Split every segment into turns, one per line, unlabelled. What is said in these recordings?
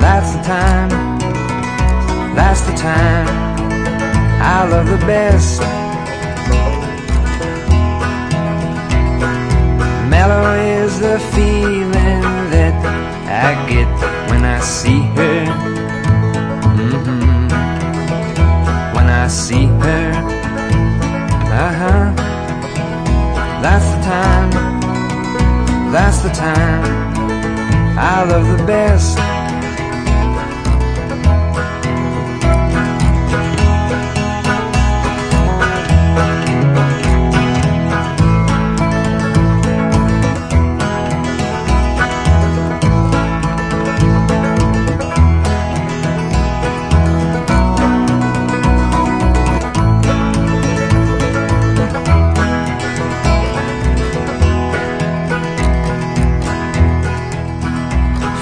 that's the time, that's the time I love the best. Mellow is the feeling that I get when I see her. Mm-hmm. When I see her, uh huh. That's the time, that's the time I love the best.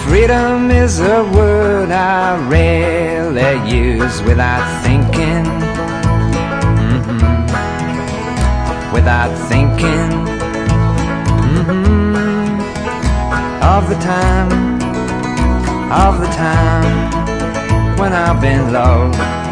Freedom is a word I rarely use without thinking. Mm-hmm. Without thinking. Mm-hmm. Of the time, of the time when I've been low.